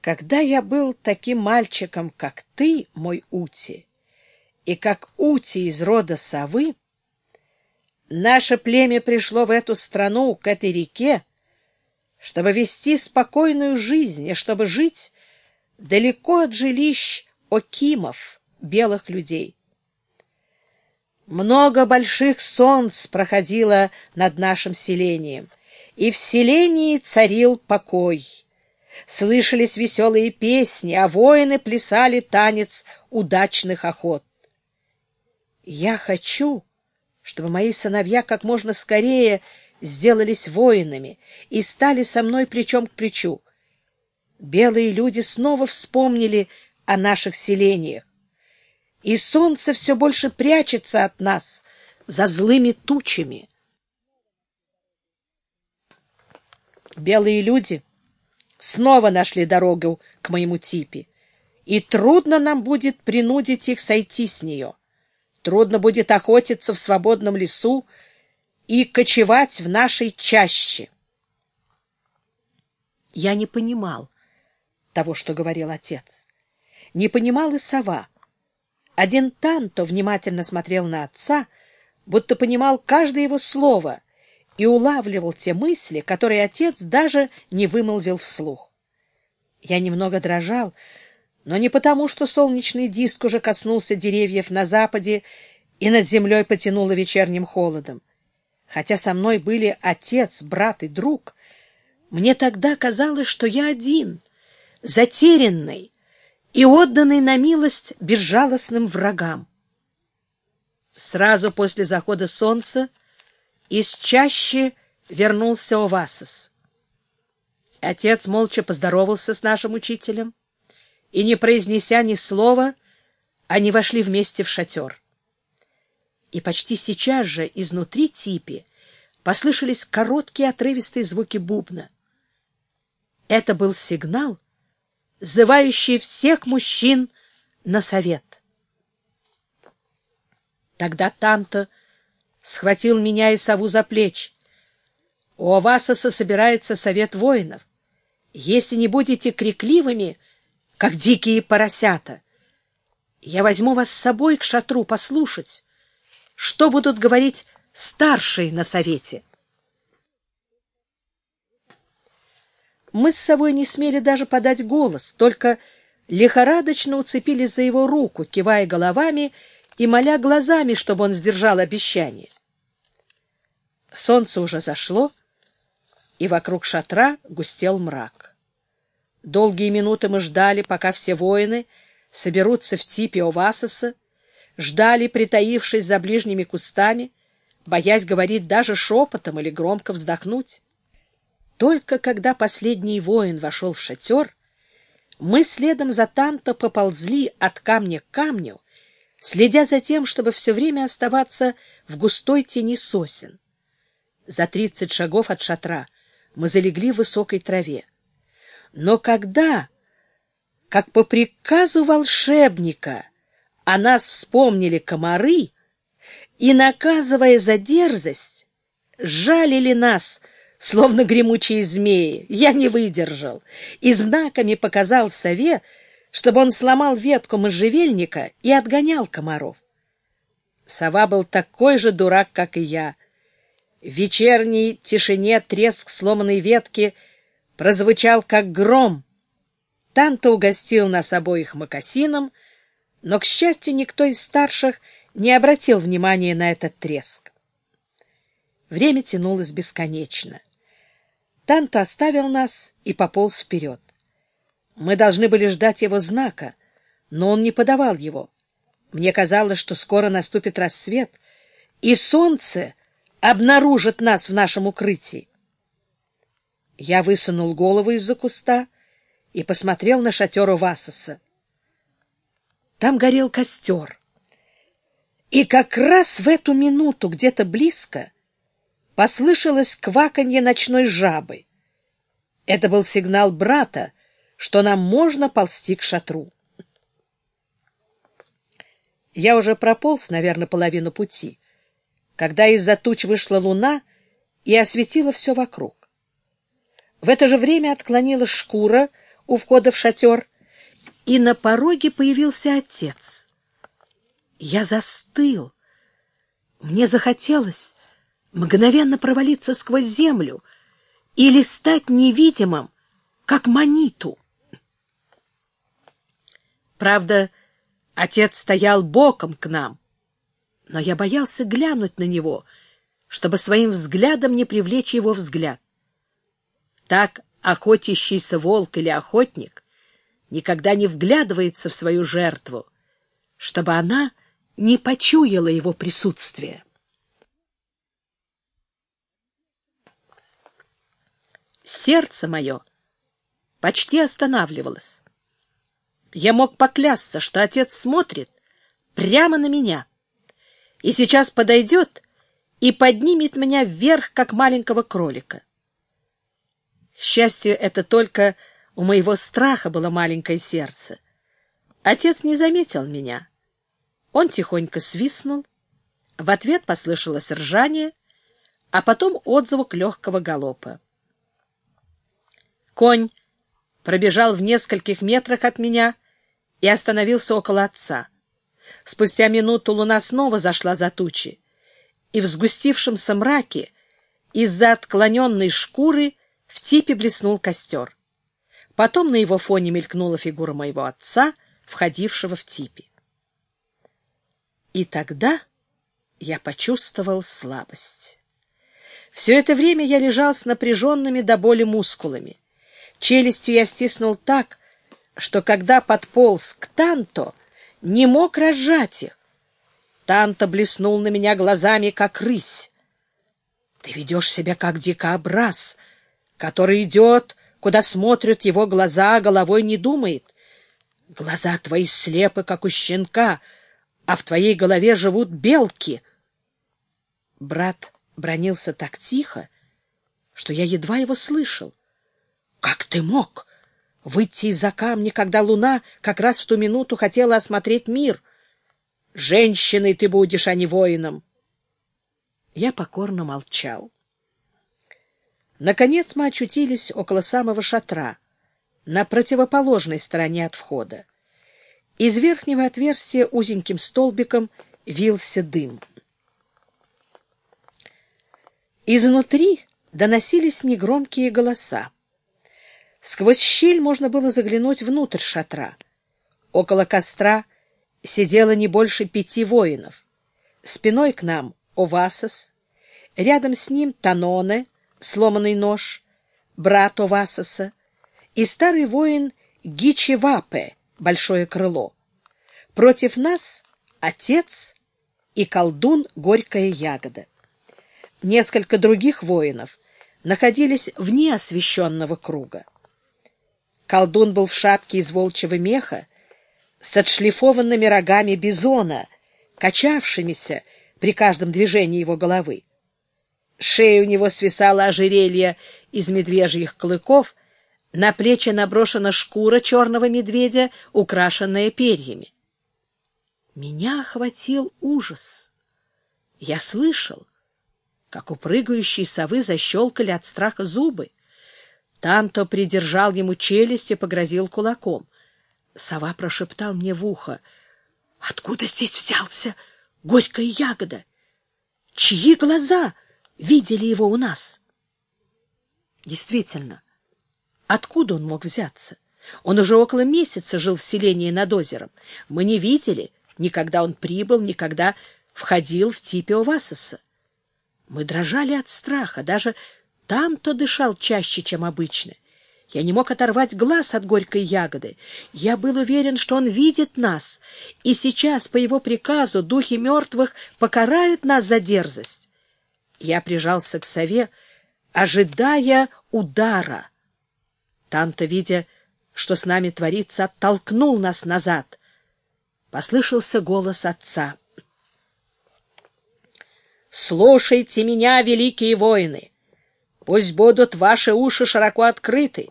Когда я был таким мальчиком, как ты, мой Ути, и как Ути из рода совы, наше племя пришло в эту страну, к этой реке, чтобы вести спокойную жизнь и чтобы жить далеко от жилищ окимов, белых людей. Много больших солнц проходило над нашим селением, и в селении царил покой. Слышались веселые песни, а воины плясали танец удачных охот. Я хочу, чтобы мои сыновья как можно скорее сделались воинами и стали со мной плечом к плечу. Белые люди снова вспомнили о наших селениях, и солнце все больше прячется от нас за злыми тучами. Белые люди снова нашли дорогу к моему типе, и трудно нам будет принудить их сойти с нее. Трудно будет охотиться в свободном лесу и кочевать в нашей чаще. Я не понимал того, что говорил отец. Не понимал и сова. Один Танто внимательно смотрел на отца, будто понимал каждое его слово и улавливал те мысли, которые отец даже не вымолвил вслух. Я немного дрожал, но не потому, что солнечный диск уже коснулся деревьев на западе и над землей потянуло вечерним холодом. Хотя со мной были отец, брат и друг, мне тогда казалось, что я один, затерянный и отданный на милость безжалостным врагам. Сразу после захода солнца из чащи вернулся Овасос. Отец молча поздоровался с нашим учителем, и, не произнеся ни слова, они вошли вместе в шатер и почти сейчас же изнутри типи послышались короткие отрывистые звуки бубна. Это был сигнал, зывающий всех мужчин на совет. Тогда Танто схватил меня и сову за плечи. У Авасоса собирается совет воинов. Если не будете крикливыми, как дикие поросята, я возьму вас с собой к шатру послушать, что будут говорить старшие на совете? Мы с собой не смели даже подать голос, только лихорадочно уцепились за его руку, кивая головами и моля глазами, чтобы он сдержал обещание. Солнце уже зашло, и вокруг шатра густел мрак. Долгие минуты мы ждали, пока все воины соберутся в типе Овасоса, ждали, притаившись за ближними кустами, боясь говорить даже шепотом или громко вздохнуть. Только когда последний воин вошел в шатер, мы следом за Танто поползли от камня к камню, следя за тем, чтобы все время оставаться в густой тени сосен. За тридцать шагов от шатра мы залегли в высокой траве. Но когда, как по приказу волшебника, о нас вспомнили комары и, наказывая за дерзость, жалили нас, словно гремучие змеи. Я не выдержал и знаками показал сове, чтобы он сломал ветку можжевельника и отгонял комаров. Сова был такой же дурак, как и я. В вечерней тишине треск сломанной ветки прозвучал, как гром. Танто угостил нас обоих мокасином, но, к счастью, никто из старших не обратил внимания на этот треск. Время тянулось бесконечно. Танто оставил нас и пополз вперед. Мы должны были ждать его знака, но он не подавал его. Мне казалось, что скоро наступит рассвет, и солнце обнаружит нас в нашем укрытии. Я высунул голову из-за куста и посмотрел на шатер Увасоса. Там горел костер. И как раз в эту минуту где-то близко послышалось кваканье ночной жабы. Это был сигнал брата, что нам можно ползти к шатру. Я уже прополз, наверное, половину пути, когда из-за туч вышла луна и осветила все вокруг. В это же время отклонилась шкура, у входа в шатер, и на пороге появился отец. Я застыл. Мне захотелось мгновенно провалиться сквозь землю или стать невидимым, как маниту. Правда, отец стоял боком к нам, но я боялся глянуть на него, чтобы своим взглядом не привлечь его взгляд. Так охотящийся волк или охотник никогда не вглядывается в свою жертву, чтобы она не почуяла его присутствие. Сердце мое почти останавливалось. Я мог поклясться, что отец смотрит прямо на меня и сейчас подойдет и поднимет меня вверх, как маленького кролика. К счастью, это только у моего страха было маленькое сердце. Отец не заметил меня. Он тихонько свистнул. В ответ послышалось ржание, а потом отзвук легкого галопа. Конь пробежал в нескольких метрах от меня и остановился около отца. Спустя минуту луна снова зашла за тучи, и в сгустившемся мраке из-за отклоненной шкуры в типе блеснул костер. Потом на его фоне мелькнула фигура моего отца, входившего в типе. И тогда я почувствовал слабость. Все это время я лежал с напряженными до боли мускулами. Челюстью я стиснул так, что когда подполз к Танто, не мог разжать их. Танто блеснул на меня глазами, как рысь. Ты ведешь себя, как дикобраз, который идет, куда смотрят его глаза, а головой не думает. Глаза твои слепы, как у щенка, а в твоей голове живут белки. Брат бронился так тихо, что я едва его слышал. Как ты мог выйти из-за камня, когда луна как раз в ту минуту хотела осмотреть мир? Женщиной ты будешь, а не воином. Я покорно молчал. Наконец мы очутились около самого шатра, на противоположной стороне от входа. Из верхнего отверстия узеньким столбиком вился дым. Изнутри доносились негромкие голоса. Сквозь щель можно было заглянуть внутрь шатра. Около костра сидело не больше пяти воинов. Спиной к нам — Овасос, рядом с ним — Таноне, сломанный нож, брат Овасоса, и старый воин Гичевапе, большое крыло. Против нас — отец и колдун Горькая ягода. Несколько других воинов находились вне освещенного круга. Колдун был в шапке из волчьего меха с отшлифованными рогами бизона, качавшимися при каждом движении его головы. Шея у него свисала ожерелье из медвежьих клыков, на плечи наброшена шкура черного медведя, украшенная перьями. Меня охватил ужас. Я слышал, как у прыгающей совы защелкали от страха зубы. Танто придержал ему челюсть и погрозил кулаком. Сова прошептал мне в ухо. — Откуда здесь взялся горькая ягода? Чьи глаза видели его у нас? Действительно, откуда он мог взяться? Он уже около месяца жил в селении над озером. Мы не видели, никогда он прибыл, никогда входил в типе Овасоса. Мы дрожали от страха, даже там-то дышал чаще, чем обычно. Я не мог оторвать глаз от горькой ягоды. Я был уверен, что он видит нас, и сейчас по его приказу духи мертвых покарают нас за дерзость. Я прижался к сове, ожидая удара. Танто, видя, что с нами творится, оттолкнул нас назад. Послышался голос отца. «Слушайте меня, великие воины! Пусть будут ваши уши широко открыты.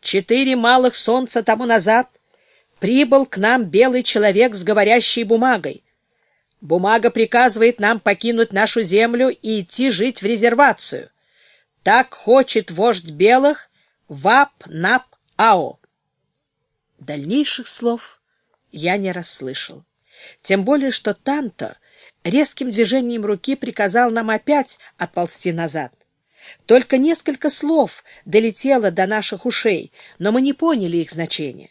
Четыре малых солнца тому назад прибыл к нам белый человек с говорящей бумагой. Бумага приказывает нам покинуть нашу землю и идти жить в резервацию. Так хочет вождь белых Вап-Нап-Ао. Дальнейших слов я не расслышал. Тем более, что Танто резким движением руки приказал нам опять отползти назад. Только несколько слов долетело до наших ушей, но мы не поняли их значения.